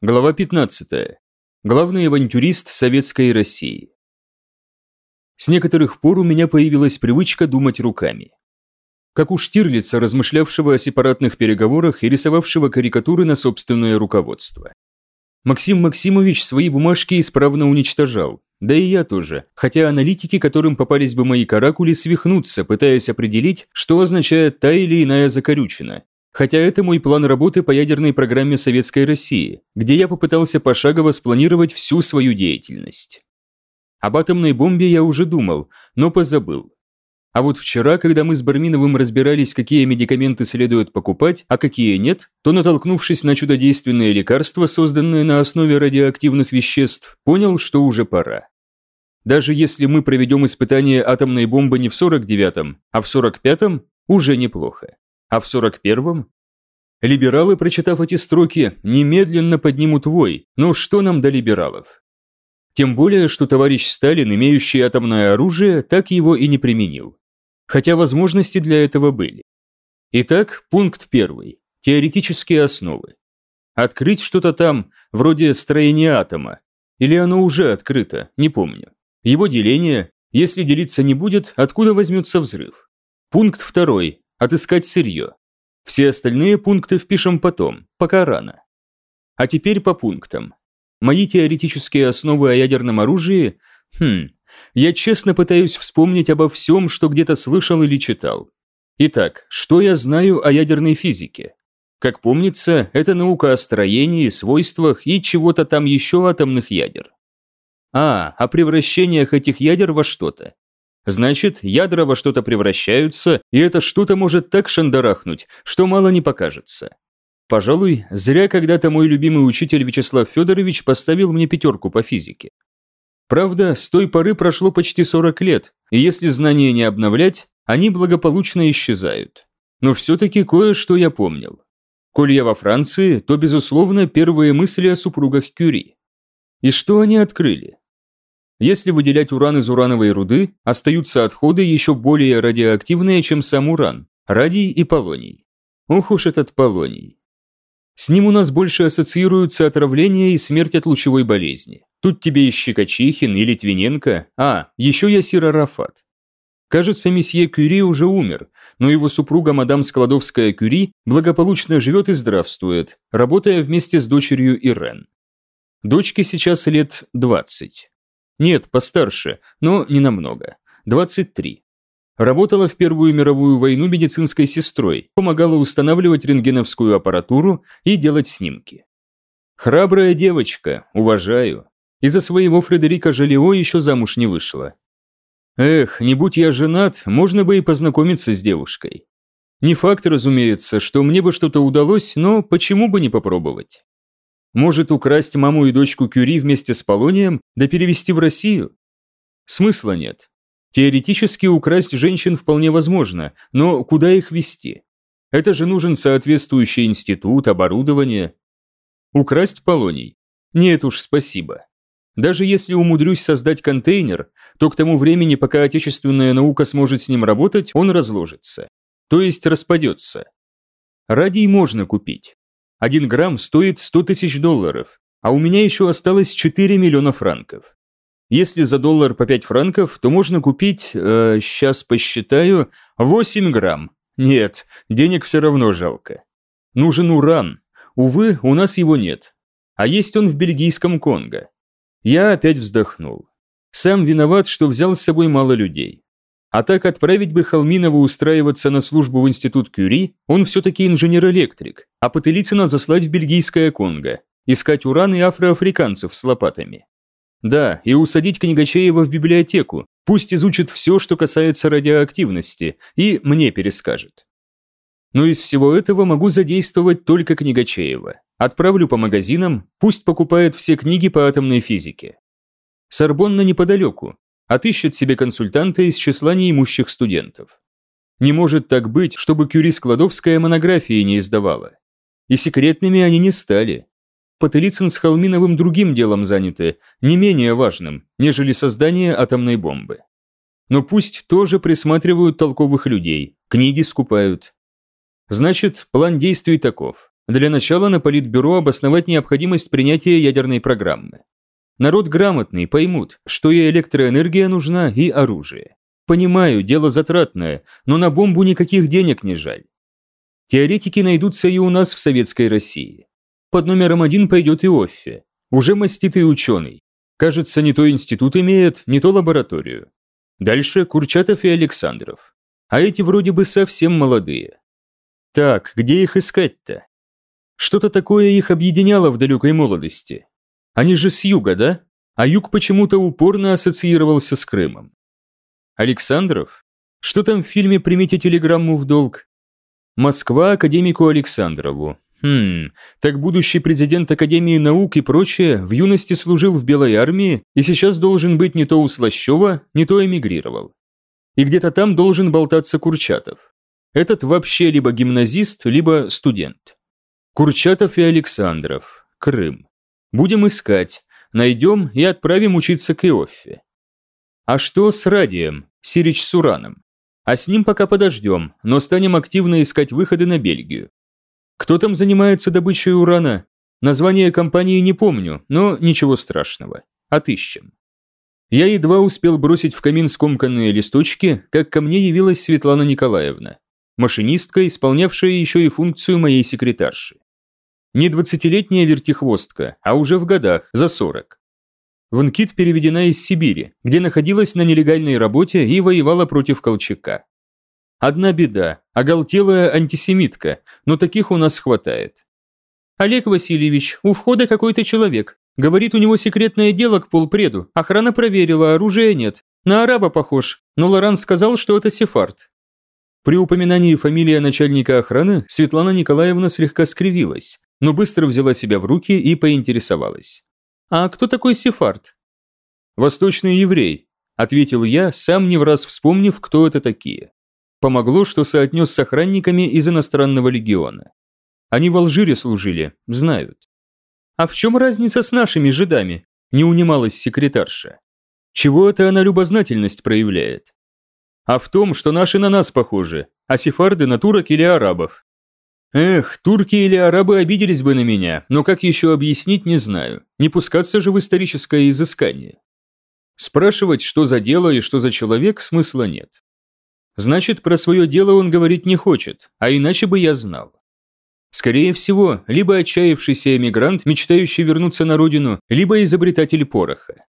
Глава 15. Главный авантюрист Советской России. С некоторых пор у меня появилась привычка думать руками. Как у Штирлица, размышлявшего о сепаратных переговорах и рисовавшего карикатуры на собственное руководство. Максим Максимович свои бумажки исправно уничтожал, да и я тоже, хотя аналитики, которым попались бы мои каракули, свихнутся, пытаясь определить, что означает та или иная закорючина, Хотя это мой план работы по ядерной программе Советской России, где я попытался пошагово спланировать всю свою деятельность. Об атомной бомбе я уже думал, но позабыл. А вот вчера, когда мы с Барминовым разбирались, какие медикаменты следует покупать, а какие нет, то, натолкнувшись на чудодейственное лекарство, созданное на основе радиоактивных веществ, понял, что уже пора. Даже если мы проведем испытание атомной бомбы не в 49-м, а в 45-м, уже неплохо. А в 41-м? Либералы, прочитав эти строки, немедленно поднимут вой, но что нам до либералов? Тем более, что товарищ Сталин, имеющий атомное оружие, так его и не применил. Хотя возможности для этого были. Итак, пункт первый. Теоретические основы. Открыть что-то там, вроде строения атома. Или оно уже открыто, не помню. Его деление, если делиться не будет, откуда возьмется взрыв. Пункт второй. Отыскать сырье. Все остальные пункты впишем потом, пока рано. А теперь по пунктам. Мои теоретические основы о ядерном оружии? Хм, я честно пытаюсь вспомнить обо всем, что где-то слышал или читал. Итак, что я знаю о ядерной физике? Как помнится, это наука о строении, свойствах и чего-то там еще атомных ядер. А, о превращениях этих ядер во что-то. Значит, ядра во что-то превращаются, и это что-то может так шандарахнуть, что мало не покажется. Пожалуй, зря когда-то мой любимый учитель Вячеслав Федорович поставил мне пятерку по физике. Правда, с той поры прошло почти 40 лет, и если знания не обновлять, они благополучно исчезают. Но все-таки кое-что я помнил. Коль я во Франции, то, безусловно, первые мысли о супругах Кюри. И что они открыли? Если выделять уран из урановой руды, остаются отходы еще более радиоактивные, чем сам уран – радий и полоний. Ох уж этот полоний. С ним у нас больше ассоциируются отравление и смерть от лучевой болезни. Тут тебе и Щекочихин, и Литвиненко, а, еще Ясир Арафат. Кажется, месье Кюри уже умер, но его супруга мадам Складовская-Кюри благополучно живет и здравствует, работая вместе с дочерью Ирен. Дочке сейчас лет 20. Нет, постарше, но не намного. 23. Работала в Первую мировую войну медицинской сестрой, помогала устанавливать рентгеновскую аппаратуру и делать снимки. Храбрая девочка, уважаю. Из-за своего Фредерика Жалио еще замуж не вышла. Эх, не будь я женат, можно бы и познакомиться с девушкой. Не факт, разумеется, что мне бы что-то удалось, но почему бы не попробовать? Может украсть маму и дочку Кюри вместе с Полонием, да перевести в Россию? Смысла нет. Теоретически украсть женщин вполне возможно, но куда их вести? Это же нужен соответствующий институт, оборудование. Украсть Полоний? Нет уж, спасибо. Даже если умудрюсь создать контейнер, то к тому времени, пока отечественная наука сможет с ним работать, он разложится. То есть распадется. Радий можно купить. Один грамм стоит 100 тысяч долларов, а у меня еще осталось 4 миллиона франков. Если за доллар по 5 франков, то можно купить, э, сейчас посчитаю, 8 грамм. Нет, денег все равно жалко. Нужен уран. Увы, у нас его нет. А есть он в бельгийском Конго. Я опять вздохнул. Сам виноват, что взял с собой мало людей. А так отправить бы Холминова устраиваться на службу в институт Кюри, он все-таки инженер-электрик, а Потылицына заслать в бельгийское Конго, искать уран и афроафриканцев с лопатами. Да, и усадить Книгачеева в библиотеку, пусть изучит все, что касается радиоактивности, и мне перескажет. Но из всего этого могу задействовать только Книгачеева. Отправлю по магазинам, пусть покупает все книги по атомной физике. Сорбонна неподалеку, отыщет себе консультанта из числа неимущих студентов. Не может так быть, чтобы Кюри Складовская монографии не издавала. И секретными они не стали. Потылицын с Холминовым другим делом заняты, не менее важным, нежели создание атомной бомбы. Но пусть тоже присматривают толковых людей, книги скупают. Значит, план действий таков. Для начала на политбюро обосновать необходимость принятия ядерной программы. Народ грамотный, поймут, что и электроэнергия нужна, и оружие. Понимаю, дело затратное, но на бомбу никаких денег не жаль. Теоретики найдутся и у нас в советской России. Под номером один пойдет и Оффе. Уже маститый ученый. Кажется, не то институт имеет, не то лабораторию. Дальше Курчатов и Александров. А эти вроде бы совсем молодые. Так, где их искать-то? Что-то такое их объединяло в далекой молодости. Они же с юга, да? А юг почему-то упорно ассоциировался с Крымом. Александров? Что там в фильме «Примите телеграмму в долг»? Москва академику Александрову. Хм, так будущий президент Академии наук и прочее в юности служил в Белой армии и сейчас должен быть не то у Слащева, не то эмигрировал. И где-то там должен болтаться Курчатов. Этот вообще либо гимназист, либо студент. Курчатов и Александров. Крым. Будем искать, найдем и отправим учиться к Иоффе. А что с Радием, Сирич с Ураном? А с ним пока подождем, но станем активно искать выходы на Бельгию. Кто там занимается добычей урана? Название компании не помню, но ничего страшного. Отыщем. Я едва успел бросить в камин скомканные листочки, как ко мне явилась Светлана Николаевна, машинистка, исполнявшая еще и функцию моей секретарши. Не двадцатилетняя вертихвостка, а уже в годах, за сорок. В Нкит переведена из Сибири, где находилась на нелегальной работе и воевала против Колчака. Одна беда – оголтелая антисемитка, но таких у нас хватает. Олег Васильевич, у входа какой-то человек. Говорит, у него секретное дело к полпреду. Охрана проверила, оружия нет. На араба похож, но Лоран сказал, что это сефард. При упоминании фамилии начальника охраны Светлана Николаевна слегка скривилась, но быстро взяла себя в руки и поинтересовалась. «А кто такой сефард?» «Восточный еврей», – ответил я, сам не в раз вспомнив, кто это такие. Помогло, что соотнес с охранниками из иностранного легиона. Они в Алжире служили, знают. А в чем разница с нашими жидами? Не унималась секретарша. Чего это она любознательность проявляет? А в том, что наши на нас похожи, а сефарды на турок или арабов. Эх, турки или арабы обиделись бы на меня, но как еще объяснить, не знаю. Не пускаться же в историческое изыскание. Спрашивать, что за дело и что за человек, смысла нет. Значит, про свое дело он говорить не хочет, а иначе бы я знал. Скорее всего, либо отчаявшийся эмигрант, мечтающий вернуться на родину, либо изобретатель пороха.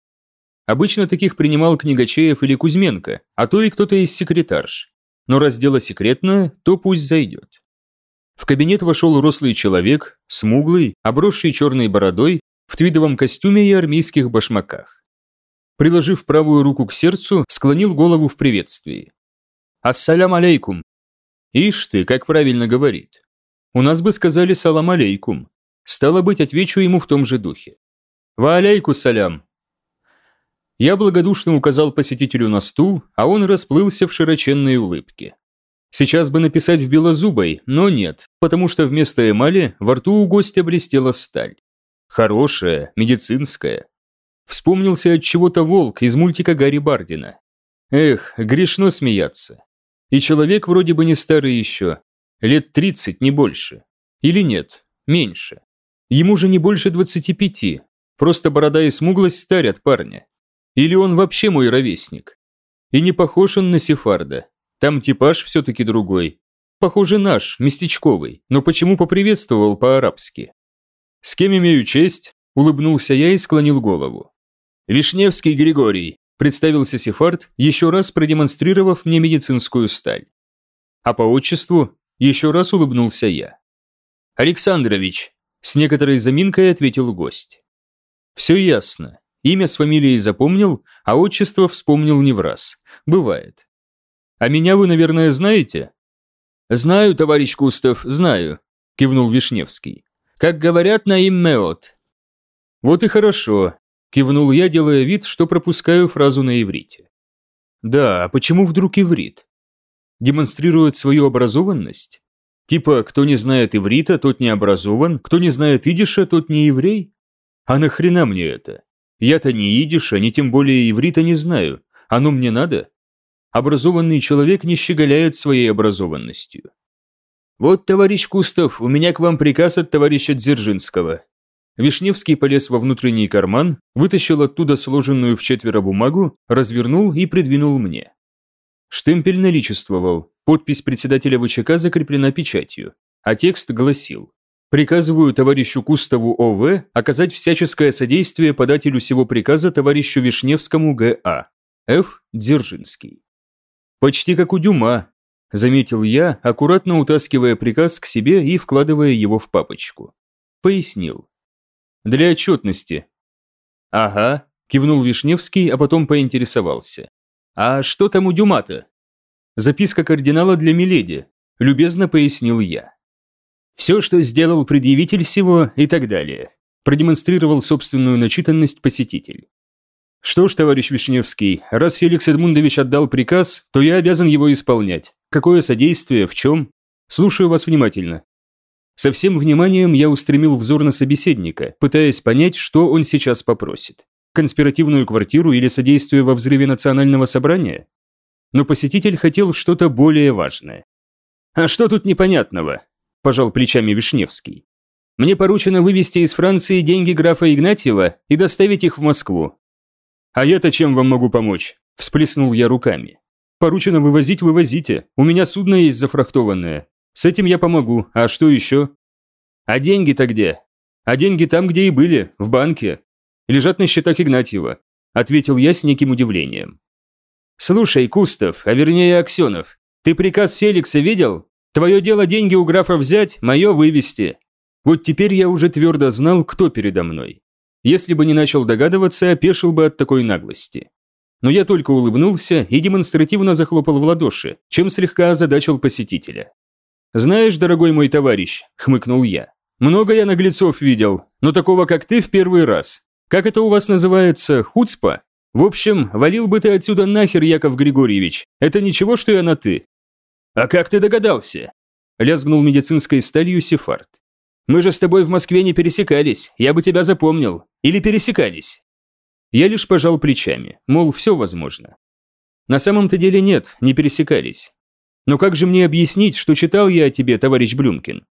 Обычно таких принимал Книгачеев или Кузьменко, а то и кто-то из секретарш. Но раз дело секретное, то пусть зайдет. В кабинет вошел рослый человек, смуглый, обросший черной бородой, в твидовом костюме и армейских башмаках. Приложив правую руку к сердцу, склонил голову в приветствии. «Ассалям алейкум». Ишь ты, как правильно говорит. У нас бы сказали «салам алейкум». Стало быть, отвечу ему в том же духе. «Ва алейку салям». Я благодушно указал посетителю на стул, а он расплылся в широченной улыбке. Сейчас бы написать в белозубой, но нет, потому что вместо эмали во рту у гостя блестела сталь. Хорошая, медицинская. Вспомнился от чего-то волк из мультика Гарри Бардина. Эх, грешно смеяться. И человек вроде бы не старый еще. Лет 30, не больше. Или нет, меньше. Ему же не больше 25. Просто борода и смуглость старят парня. Или он вообще мой ровесник. И не похож он на Сефарда. Там типаж все-таки другой. Похоже наш, местечковый, но почему поприветствовал по-арабски? «С кем имею честь?» – улыбнулся я и склонил голову. «Вишневский Григорий, представился Сефард, еще раз продемонстрировав мне медицинскую сталь. А по отчеству еще раз улыбнулся я. «Александрович», – с некоторой заминкой ответил гость. «Все ясно. Имя с фамилией запомнил, а отчество вспомнил не в раз. Бывает. А меня вы, наверное, знаете?» «Знаю, товарищ Кустов, знаю», – кивнул Вишневский. «Как говорят, на им меот». «Вот и хорошо. Кивнул я, делая вид, что пропускаю фразу на иврите. Да, а почему вдруг иврит? Демонстрирует свою образованность? Типа, кто не знает иврита, тот не образован, кто не знает идиша, тот не еврей? А нахрена мне это? Я-то ни идиша, ни тем более иврита не знаю. Оно мне надо? Образованный человек не щеголяет своей образованностью. «Вот, товарищ Кустов, у меня к вам приказ от товарища Дзержинского». Вишневский полез во внутренний карман, вытащил оттуда сложенную в четверо бумагу, развернул и придвинул мне. Штемпель наличествовал, подпись председателя ВЧК закреплена печатью, а текст гласил «Приказываю товарищу Кустову ОВ оказать всяческое содействие подателю сего приказа товарищу Вишневскому ГА. Ф. Дзержинский». «Почти как у Дюма», – заметил я, аккуратно утаскивая приказ к себе и вкладывая его в папочку. Пояснил. «Для отчетности». «Ага», – кивнул Вишневский, а потом поинтересовался. «А что там у Дюмата?» «Записка кардинала для Миледи», – любезно пояснил я. Все, что сделал предъявитель всего и так далее. Продемонстрировал собственную начитанность посетитель. Что ж, товарищ Вишневский, раз Феликс Эдмундович отдал приказ, то я обязан его исполнять. Какое содействие, в чем? Слушаю вас внимательно. Со всем вниманием я устремил взор на собеседника, пытаясь понять, что он сейчас попросит. Конспиративную квартиру или содействие во взрыве национального собрания? Но посетитель хотел что-то более важное. «А что тут непонятного?» – пожал плечами Вишневский. «Мне поручено вывести из Франции деньги графа Игнатьева и доставить их в Москву. «А я-то чем вам могу помочь?» – всплеснул я руками. «Поручено вывозить, вывозите. У меня судно есть зафрахтованное. С этим я помогу. А что еще?» «А деньги-то где?» «А деньги там, где и были, в банке. Лежат на счетах Игнатьева», – ответил я с неким удивлением. «Слушай, Кустов, а вернее Аксенов, ты приказ Феликса видел? Твое дело деньги у графа взять, мое вывести. Вот теперь я уже твердо знал, кто передо мной. Если бы не начал догадываться, опешил бы от такой наглости. Но я только улыбнулся и демонстративно захлопал в ладоши, чем слегка озадачил посетителя. «Знаешь, дорогой мой товарищ», – хмыкнул я, – «много я наглецов видел, но такого, как ты, в первый раз. Как это у вас называется, хуцпа? В общем, валил бы ты отсюда нахер, Яков Григорьевич, это ничего, что я на «ты». «А как ты догадался?» – лязгнул медицинской сталью Сефард. Мы же с тобой в Москве не пересекались, я бы тебя запомнил. Или пересекались?» Я лишь пожал плечами, мол, все возможно. На самом-то деле нет, не пересекались. Но как же мне объяснить, что читал я о тебе, товарищ Блюмкин?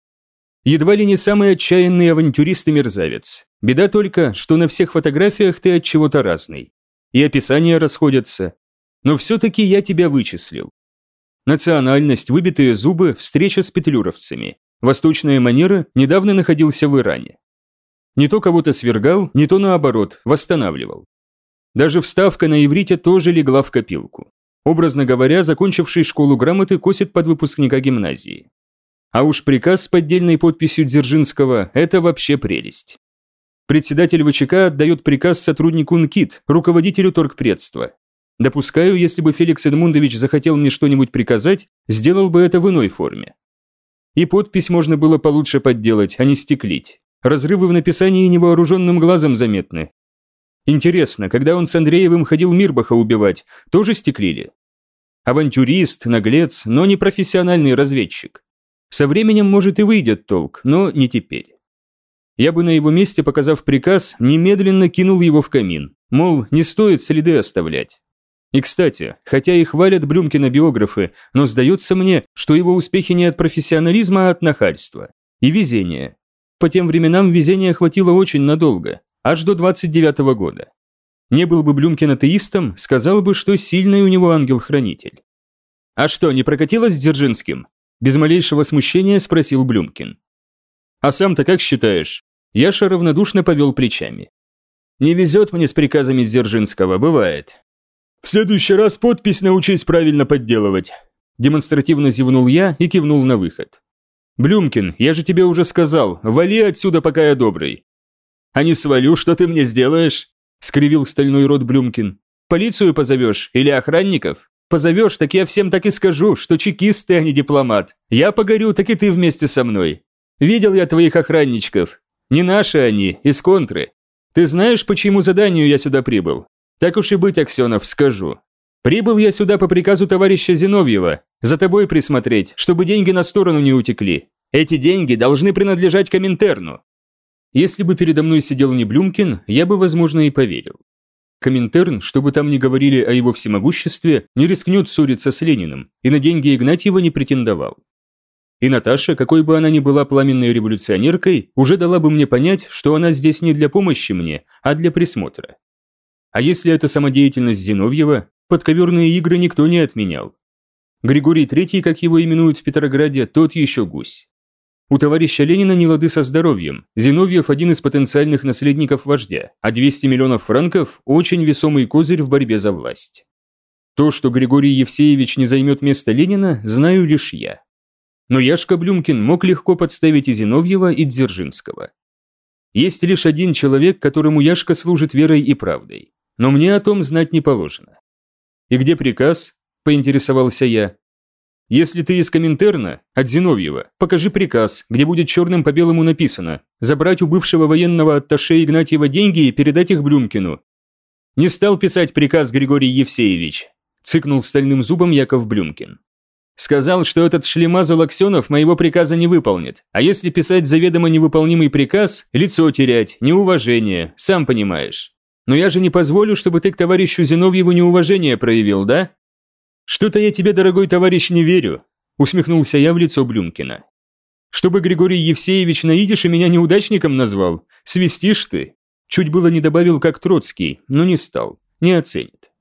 Едва ли не самый отчаянный авантюрист и мерзавец. Беда только, что на всех фотографиях ты от чего-то разный. И описания расходятся. Но все-таки я тебя вычислил. Национальность, выбитые зубы, встреча с петлюровцами. Восточная манера недавно находился в Иране. Не то кого-то свергал, не то наоборот, восстанавливал. Даже вставка на иврите тоже легла в копилку. Образно говоря, закончивший школу грамоты косит под выпускника гимназии. А уж приказ с поддельной подписью Дзержинского – это вообще прелесть. Председатель ВЧК отдает приказ сотруднику НКИТ, руководителю торгпредства. Допускаю, если бы Феликс Эдмундович захотел мне что-нибудь приказать, сделал бы это в иной форме. И подпись можно было получше подделать, а не стеклить. Разрывы в написании невооруженным глазом заметны. Интересно, когда он с Андреевым ходил Мирбаха убивать, тоже стеклили? Авантюрист, наглец, но не профессиональный разведчик. Со временем, может, и выйдет толк, но не теперь. Я бы на его месте, показав приказ, немедленно кинул его в камин. Мол, не стоит следы оставлять. И, кстати, хотя и хвалят Блюмкина биографы, но сдается мне, что его успехи не от профессионализма, а от нахальства. И везения. По тем временам везения хватило очень надолго, аж до 29 -го года. Не был бы Блюмкин атеистом, сказал бы, что сильный у него ангел-хранитель. «А что, не прокатилось с Дзержинским?» Без малейшего смущения спросил Блюмкин. «А сам-то как считаешь?» Яша равнодушно повел плечами. «Не везет мне с приказами Дзержинского, бывает. «В следующий раз подпись научись правильно подделывать», демонстративно зевнул я и кивнул на выход. «Блюмкин, я же тебе уже сказал, вали отсюда, пока я добрый». «А не свалю, что ты мне сделаешь?» скривил стальной рот Блюмкин. «Полицию позовешь или охранников? Позовешь, так я всем так и скажу, что чекист ты, а не дипломат. Я погорю, так и ты вместе со мной. Видел я твоих охранничков. Не наши они, из контры. Ты знаешь, по чьему заданию я сюда прибыл? Так уж и быть, Аксенов, скажу. Прибыл я сюда по приказу товарища Зиновьева, за тобой присмотреть, чтобы деньги на сторону не утекли. Эти деньги должны принадлежать Коминтерну. Если бы передо мной сидел не Блюмкин, я бы, возможно, и поверил. Коминтерн, чтобы там не говорили о его всемогуществе, не рискнет ссориться с Лениным и на деньги Игнатьева не претендовал. И Наташа, какой бы она ни была пламенной революционеркой, уже дала бы мне понять, что она здесь не для помощи мне, а для присмотра. А если это самодеятельность Зиновьева, подковерные игры никто не отменял. Григорий III, как его именуют в Петрограде, тот еще гусь. У товарища Ленина не лады со здоровьем. Зиновьев – один из потенциальных наследников вождя, а 200 миллионов франков – очень весомый козырь в борьбе за власть. То, что Григорий Евсеевич не займет место Ленина, знаю лишь я но Яшка Блюмкин мог легко подставить и Зиновьева, и Дзержинского. Есть лишь один человек, которому Яшка служит верой и правдой, но мне о том знать не положено. «И где приказ?» – поинтересовался я. «Если ты из Коминтерна, от Зиновьева, покажи приказ, где будет черным по белому написано «Забрать у бывшего военного атташе Игнатьева деньги и передать их Блюмкину». «Не стал писать приказ Григорий Евсеевич», – цыкнул стальным зубом Яков Блюмкин. Сказал, что этот шлемазл Аксенов моего приказа не выполнит. А если писать заведомо невыполнимый приказ, лицо терять, неуважение, сам понимаешь. Но я же не позволю, чтобы ты к товарищу Зиновьеву неуважение проявил, да? Что-то я тебе, дорогой товарищ, не верю, усмехнулся я в лицо Блюмкина. Чтобы Григорий Евсеевич наидиш и меня неудачником назвал, свистишь ты. Чуть было не добавил, как Троцкий, но не стал, не оценит.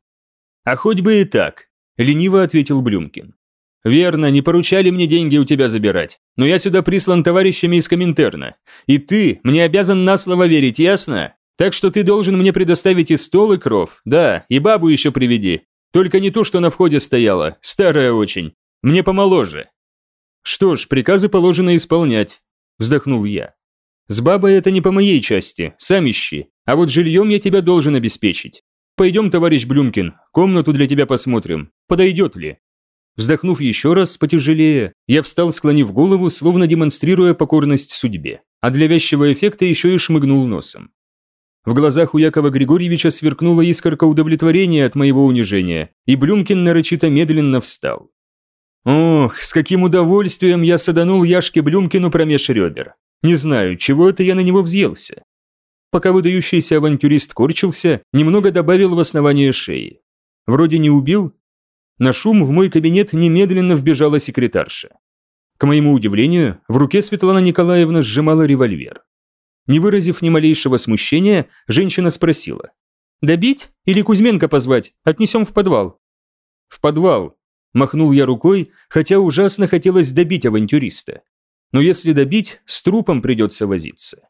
А хоть бы и так, лениво ответил Блюмкин. «Верно, не поручали мне деньги у тебя забирать. Но я сюда прислан товарищами из Коминтерна. И ты мне обязан на слово верить, ясно? Так что ты должен мне предоставить и стол, и кров. Да, и бабу еще приведи. Только не ту, что на входе стояла, старая очень. Мне помоложе». «Что ж, приказы положено исполнять», – вздохнул я. «С бабой это не по моей части, сам ищи. А вот жильем я тебя должен обеспечить. Пойдем, товарищ Блюмкин, комнату для тебя посмотрим. Подойдет ли?» Вздохнув еще раз, потяжелее, я встал, склонив голову, словно демонстрируя покорность судьбе, а для вязчего эффекта еще и шмыгнул носом. В глазах у Якова Григорьевича сверкнула искорка удовлетворения от моего унижения, и Блюмкин нарочито медленно встал. Ох, с каким удовольствием я саданул Яшке Блюмкину промеж ребер. Не знаю, чего это я на него взъелся. Пока выдающийся авантюрист корчился, немного добавил в основание шеи. Вроде не убил, на шум в мой кабинет немедленно вбежала секретарша. К моему удивлению, в руке Светлана Николаевна сжимала револьвер. Не выразив ни малейшего смущения, женщина спросила. «Добить или Кузьменко позвать? Отнесем в подвал». «В подвал», – махнул я рукой, хотя ужасно хотелось добить авантюриста. Но если добить, с трупом придется возиться.